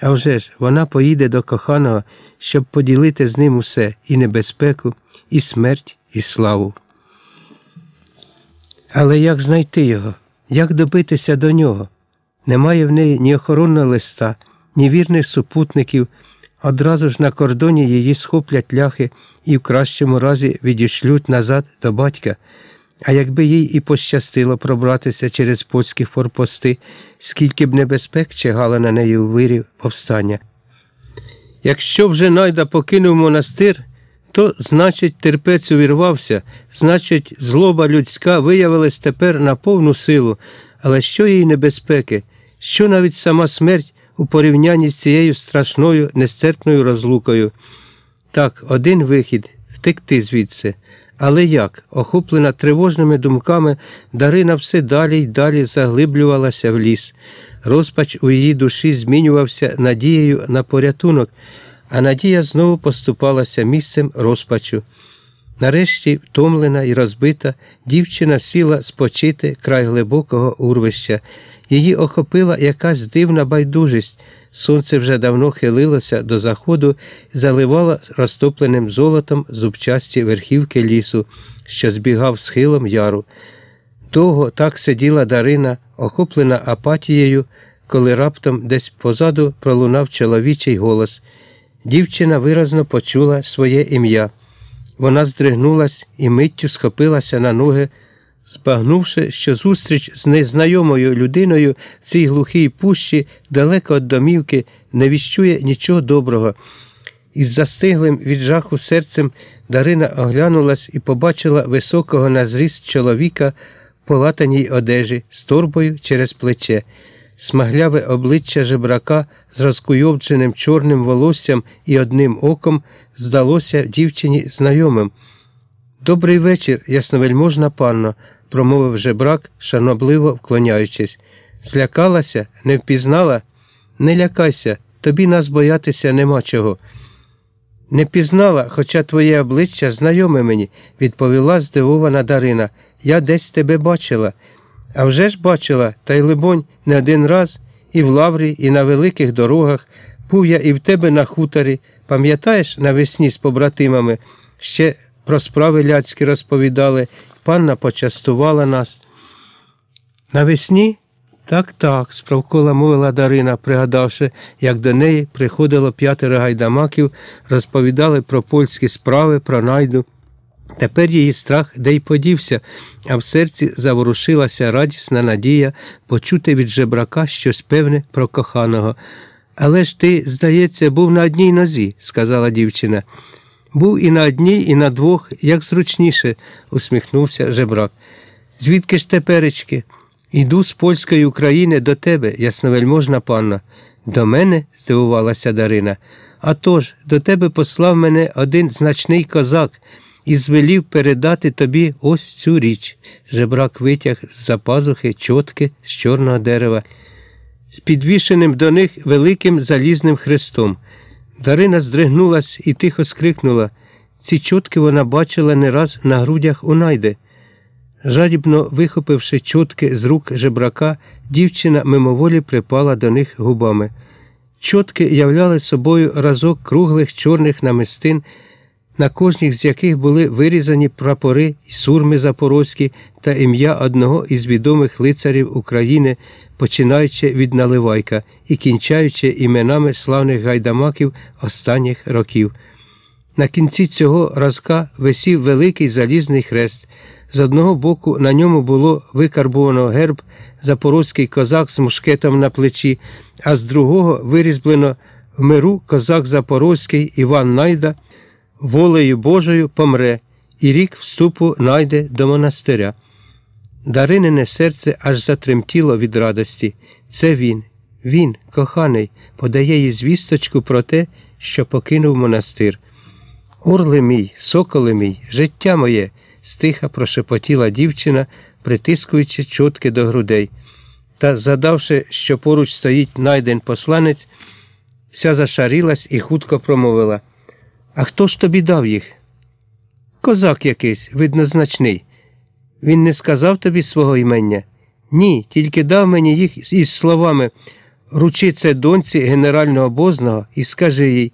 А вже ж, вона поїде до коханого, щоб поділити з ним усе і небезпеку, і смерть, і славу. Але як знайти його? Як добитися до нього? Немає в неї ні охоронного листа, ні вірних супутників. Одразу ж на кордоні її схоплять ляхи і в кращому разі відішлють назад до батька. А якби їй і пощастило пробратися через польські форпости, скільки б небезпек чигало на неї у вирі повстання. Якщо вже найда покинув монастир, то, значить, терпець увірвався, значить, злоба людська виявилась тепер на повну силу, але що її небезпеки, що навіть сама смерть у порівнянні з цією страшною нестерпною розлукою. Так, один вихід втекти звідси. Але як, охоплена тривожними думками, Дарина все далі й далі заглиблювалася в ліс. Розпач у її душі змінювався надією на порятунок, а надія знову поступалася місцем розпачу. Нарешті, втомлена і розбита, дівчина сіла спочити край глибокого урвища. Її охопила якась дивна байдужість. Сонце вже давно хилилося до заходу і заливало розтопленим золотом зубчасті верхівки лісу, що збігав схилом яру. Довго так сиділа Дарина, охоплена апатією, коли раптом десь позаду пролунав чоловічий голос. Дівчина виразно почула своє ім'я. Вона здригнулась і миттю схопилася на ноги, збагнувши, що зустріч з незнайомою людиною в цій глухій пущі далеко від домівки не віщує нічого доброго. Із застиглим від жаху серцем Дарина оглянулась і побачила високого на зріст чоловіка в полатаній одежі з торбою через плече. Смагляве обличчя жебрака з розкуйовдженим чорним волоссям і одним оком здалося дівчині знайомим. Добрий вечір, ясновельможна панно, промовив жебрак, шанобливо вклоняючись. Злякалася, не впізнала? Не лякайся, тобі нас боятися нема чого. Не пізнала, хоча твоє обличчя знайоме мені, відповіла здивована Дарина. Я десь тебе бачила. А вже ж бачила, та й, либонь, не один раз, і в лаврі, і на великих дорогах. Був я і в тебе на хуторі. Пам'ятаєш, навесні з побратимами ще про справи ляцькі розповідали, панна почастувала нас. Навесні? Так, так, справкола мовила Дарина, пригадавши, як до неї приходило п'ятеро гайдамаків, розповідали про польські справи, про найду. Тепер її страх де й подівся, а в серці заворушилася радісна надія почути від жебрака щось певне про коханого. Але ж ти, здається, був на одній нозі, сказала дівчина. Був і на одній, і на двох, як зручніше, усміхнувся жебрак. Звідки ж теперечки? Іду з польської України до тебе, ясновельможна панна. До мене? здивувалася Дарина. «А тож, до тебе послав мене один значний козак і звелів передати тобі ось цю річ. Жебрак витяг з за пазухи чотки з чорного дерева, з підвішеним до них великим залізним хрестом. Дарина здригнулась і тихо скрикнула. Ці чотки вона бачила не раз на грудях у найде. Жадібно вихопивши чотки з рук жебрака, дівчина мимоволі припала до них губами. Чотки являли собою разок круглих чорних намистин, на кожній з яких були вирізані прапори і сурми запорозькі та ім'я одного із відомих лицарів України, починаючи від Наливайка і кінчаючи іменами славних гайдамаків останніх років. На кінці цього разка висів великий залізний хрест. З одного боку на ньому було викарбовано герб запорозький козак з мушкетом на плечі, а з другого вирізблено в миру козак Запорозький Іван Найда волею Божою помре, і рік вступу найде до монастиря. Даринине серце аж затремтіло від радості. Це він, він, коханий, подає їй звісточку про те, що покинув монастир. Орле мій, соколе мій, життя моє, стиха прошепотіла дівчина, притискуючи чотки до грудей. Та, задавши, що поруч стоїть найден посланець, вся зашарілась і хутко промовила. А хто ж тобі дав їх? Козак якийсь, видно, значний. Він не сказав тобі свого імення? Ні, тільки дав мені їх із словами Ручи це доньці генерального бозного і скажи їй,